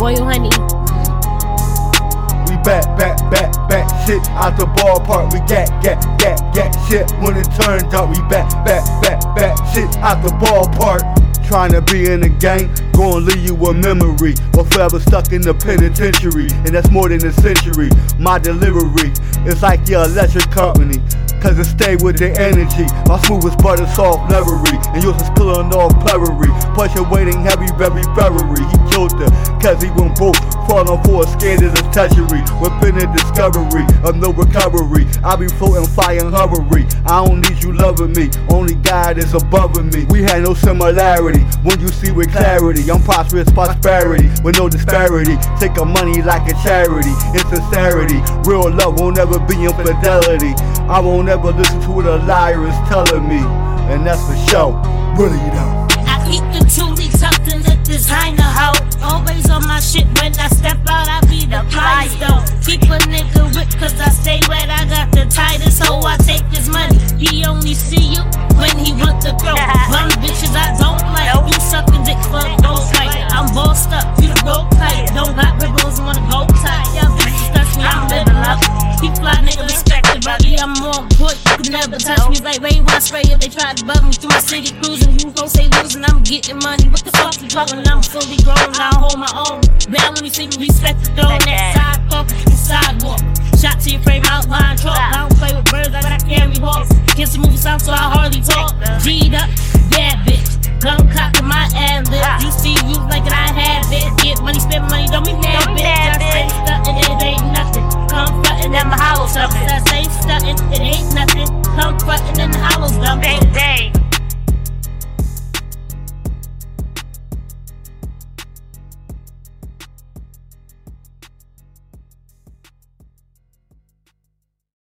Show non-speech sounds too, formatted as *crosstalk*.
Royal honey. We back, back, back, back, shit out the ballpark. We get, get, get, get shit when it turned up. We back, back, back, back, shit out the ballpark. Trying to be in the gang, gonna leave you a memory. Or forever stuck in the penitentiary, and that's more than a century. My delivery is like your electric company. Cause it stay with the energy. My smooth is butter soft leathery, and yours is pulling off plevery. Pressure waiting heavy, very February. He cause he went broke. Falling for a scared of the treachery. Within a discovery of no recovery. I be floating and hovering. I don't need you loving me, only God is above me. We had no similarity when you see with clarity. I'm prosperous prosperity with no disparity. Take a money like a charity. Sincerity, real love won't ever be infidelity. I won't ever listen to what a liar is telling me, and that's for sure. Really though. I keep the toolie tucked in the designer my shit when I step out, I be the flyest though. Keep a nigga rich cause I stay wet, I got the tightest hoe. I take his money, he only see you when he want to throw. *laughs* Bum bitches I don't like, you sucking dick for a ghost fight. I'm bossed up, you go tight. Don't got never touch me. Like Raid I spray if they try to bug me through my city cruising. You gon' say losing, I'm getting money. What the fuck you talking? I'm fully grown, I hold my own. Bell when you see me respect the throne. That side talk, the sidewalk. Shot to your frame, outline chalk. I don't play with birds, I got carry hawks. Kids move sound, so I hardly talk. G'd up, yeah, bitch. Gun cock to my ad lib. You see, you like it, I have it. Get money, spend money, don't be mad, bitch. I say stuntin', it ain't nothing. Come frontin' in my hollow something.